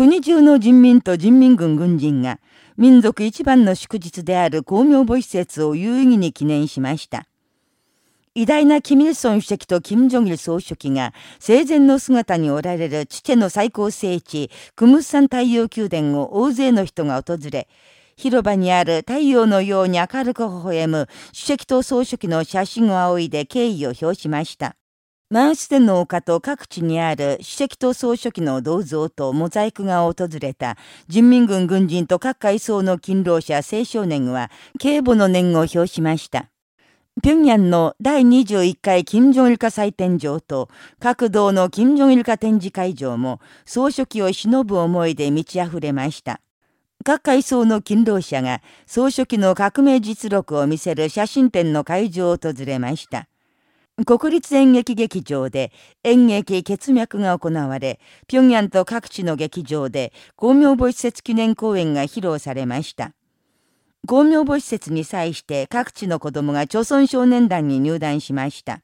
国中の人民と人民軍軍人が民族一番の祝日である公明母施設を有意義に記念しました。偉大なキミルソン主席とキム・ジョギル総書記が生前の姿におられるチチェの最高聖地、クムッサン太陽宮殿を大勢の人が訪れ、広場にある太陽のように明るく微笑む主席と総書記の写真を仰いで敬意を表しました。マンステンの丘と各地にある主席と総書記の銅像とモザイクが訪れた人民軍軍人と各階層の勤労者青少年は警護の念を表しました。平壌の第21回金正日化祭典場と各道の金正日化展示会場も総書記を忍ぶ思いで満ち溢れました。各階層の勤労者が総書記の革命実録を見せる写真展の会場を訪れました。国立演劇劇場で演劇血脈が行われ、平壌と各地の劇場で公明母施設記念公演が披露されました。公明母施設に際して各地の子供が朝鮮少年団に入団しました。